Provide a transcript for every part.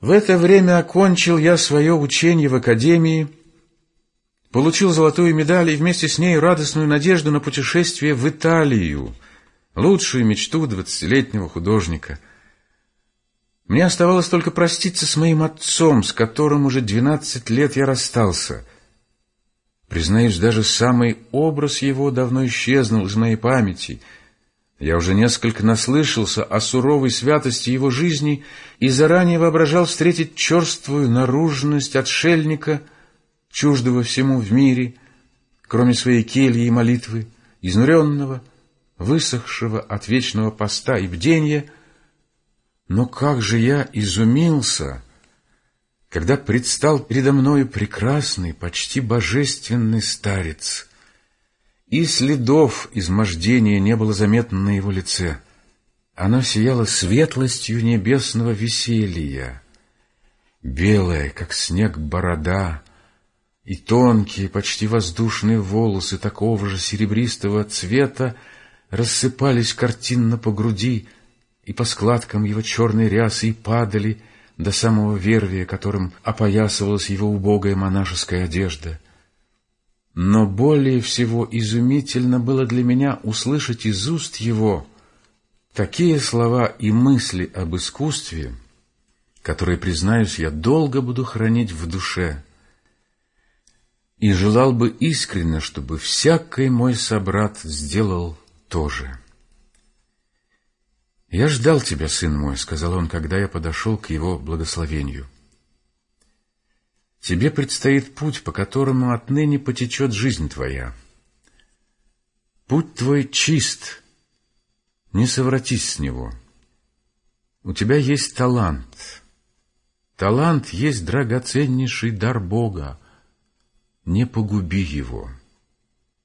В это время окончил я свое учение в академии, получил золотую медаль и вместе с ней радостную надежду на путешествие в Италию, лучшую мечту двадцатилетнего художника. Мне оставалось только проститься с моим отцом, с которым уже двенадцать лет я расстался. Признаюсь, даже самый образ его давно исчезнул из моей памяти — я уже несколько наслышался о суровой святости его жизни и заранее воображал встретить черствую наружность отшельника, чуждого всему в мире, кроме своей кельи и молитвы, изнуренного, высохшего от вечного поста и бдения. Но как же я изумился, когда предстал передо мною прекрасный, почти божественный старец — и следов измождения не было заметно на его лице. Оно сияло светлостью небесного веселья. Белая, как снег, борода и тонкие, почти воздушные волосы такого же серебристого цвета рассыпались картинно по груди и по складкам его черной рясы и падали до самого вервия, которым опоясывалась его убогая монашеская одежда — но более всего изумительно было для меня услышать из уст его такие слова и мысли об искусстве, которые, признаюсь, я долго буду хранить в душе, и желал бы искренне, чтобы всякий мой собрат сделал то же. «Я ждал тебя, сын мой», — сказал он, когда я подошел к его благословению. Тебе предстоит путь, по которому отныне потечет жизнь твоя. Путь твой чист, не совратись с него. У тебя есть талант. Талант есть драгоценнейший дар Бога. Не погуби его.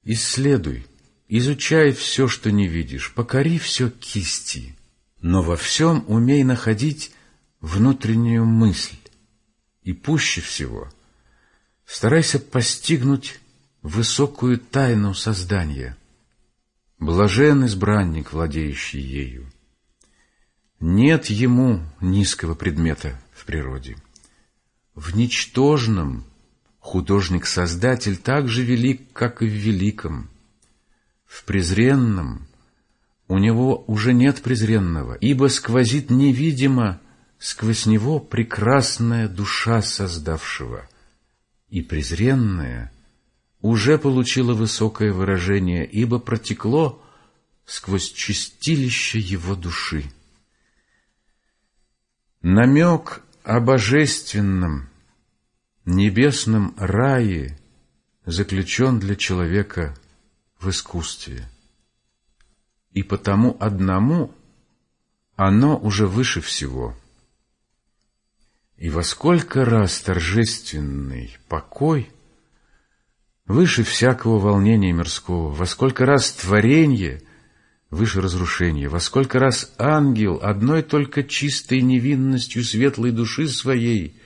Исследуй, изучай все, что не видишь, покори все кисти, но во всем умей находить внутреннюю мысль и пуще всего старайся постигнуть высокую тайну создания. Блажен избранник, владеющий ею. Нет ему низкого предмета в природе. В ничтожном художник-создатель так же велик, как и в великом. В презренном у него уже нет презренного, ибо сквозит невидимо сквозь него прекрасная душа создавшего, и презренная уже получила высокое выражение, ибо протекло сквозь чистилище его души. Намек о божественном, небесном рае заключен для человека в искусстве. И потому одному оно уже выше всего – и во сколько раз торжественный покой выше всякого волнения мирского, во сколько раз творение выше разрушения, во сколько раз ангел одной только чистой невинностью светлой души своей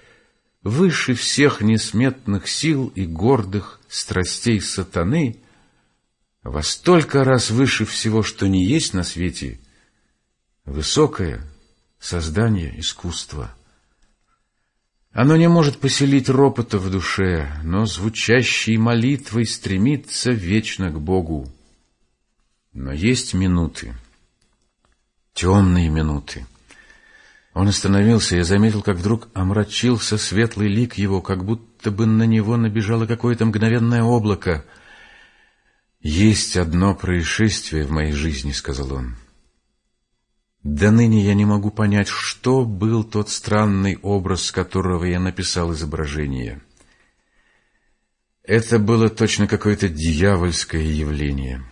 выше всех несметных сил и гордых страстей сатаны, во столько раз выше всего, что не есть на свете, высокое создание искусства — оно не может поселить ропота в душе, но звучащей молитвой стремится вечно к Богу. Но есть минуты, темные минуты. Он остановился, я заметил, как вдруг омрачился светлый лик его, как будто бы на него набежало какое-то мгновенное облако. «Есть одно происшествие в моей жизни», — сказал он. До ныне я не могу понять, что был тот странный образ, которого я написал изображение. Это было точно какое-то дьявольское явление.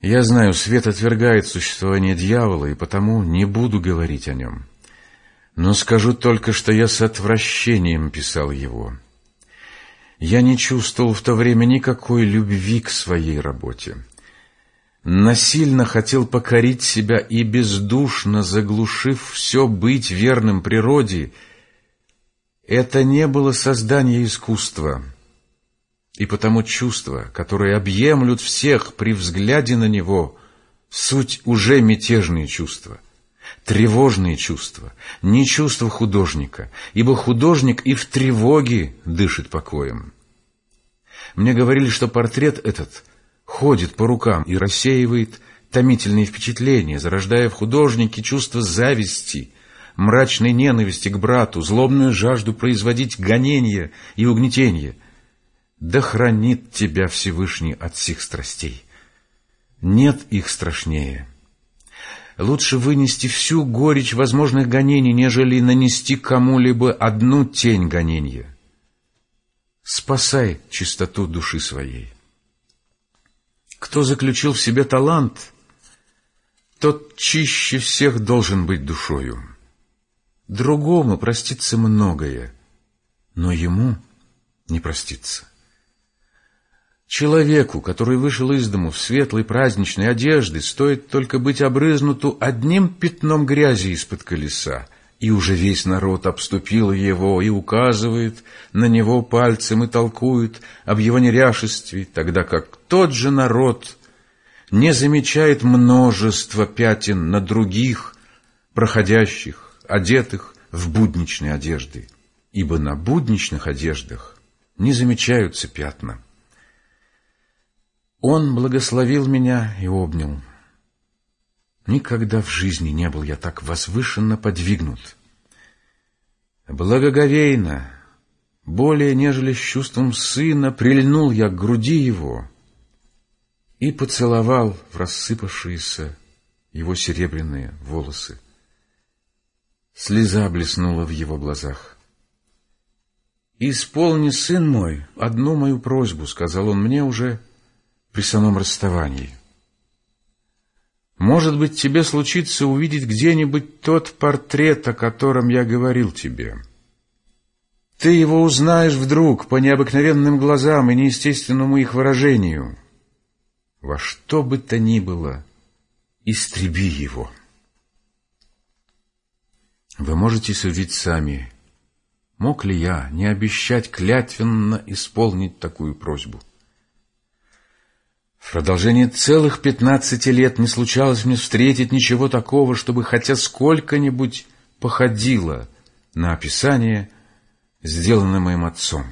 Я знаю, свет отвергает существование дьявола, и потому не буду говорить о нем. Но скажу только, что я с отвращением писал его. Я не чувствовал в то время никакой любви к своей работе насильно хотел покорить себя и бездушно заглушив все быть верным природе, это не было создание искусства, и потому чувства, которые объемлют всех при взгляде на него, суть уже мятежные чувства. Тревожные чувства, не чувства художника, ибо художник и в тревоге дышит покоем. Мне говорили, что портрет этот ходит по рукам и рассеивает томительные впечатления, зарождая в художнике чувство зависти, мрачной ненависти к брату, злобную жажду производить гонения и угнетения. Да хранит тебя Всевышний от всех страстей. Нет их страшнее. Лучше вынести всю горечь возможных гонений, нежели нанести кому-либо одну тень гонения. Спасай чистоту души своей. Кто заключил в себе талант, тот чище всех должен быть душою. Другому простится многое, но ему не простится. Человеку, который вышел из дому в светлой праздничной одежды, стоит только быть обрызнуту одним пятном грязи из-под колеса, и уже весь народ обступил его и указывает на него пальцем и толкует об его неряшестве, тогда как тот же народ не замечает множество пятен на других, проходящих, одетых в будничные одежды, ибо на будничных одеждах не замечаются пятна. Он благословил меня и обнял. Никогда в жизни не был я так возвышенно подвигнут. Благоговейно, более нежели с чувством сына, прильнул я к груди его и поцеловал в рассыпавшиеся его серебряные волосы. Слеза блеснула в его глазах. «Исполни, сын мой, одну мою просьбу», — сказал он мне уже при самом расставании. Может быть, тебе случится увидеть где-нибудь тот портрет, о котором я говорил тебе. Ты его узнаешь вдруг по необыкновенным глазам и неестественному их выражению. Во что бы то ни было, истреби его. Вы можете судить сами, мог ли я не обещать клятвенно исполнить такую просьбу. В продолжение целых пятнадцати лет не случалось мне встретить ничего такого, чтобы хотя сколько-нибудь походило на описание, сделанное моим отцом,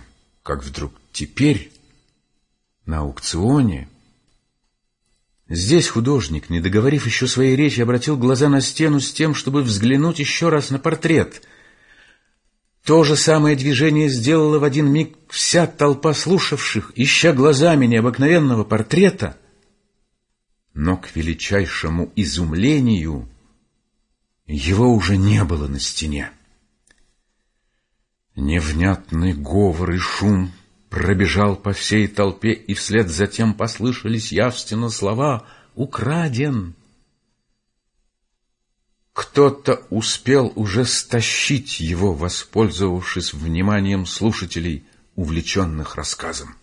как вдруг теперь на аукционе. Здесь художник, не договорив еще своей речи, обратил глаза на стену с тем, чтобы взглянуть еще раз на портрет — то же самое движение сделала в один миг вся толпа слушавших, ища глазами необыкновенного портрета. Но к величайшему изумлению его уже не было на стене. Невнятный говор и шум пробежал по всей толпе, и вслед за тем послышались явственно слова «Украден!» Кто-то успел уже стащить его, воспользовавшись вниманием слушателей, увлеченных рассказом.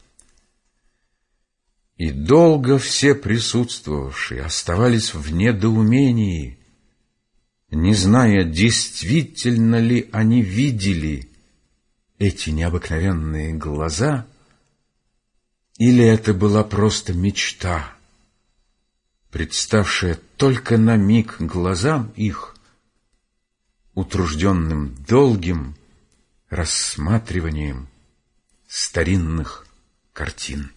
И долго все присутствовавшие оставались в недоумении, не зная, действительно ли они видели эти необыкновенные глаза, или это была просто мечта — представшая только на миг глазам их, утружденным долгим рассматриванием старинных картин.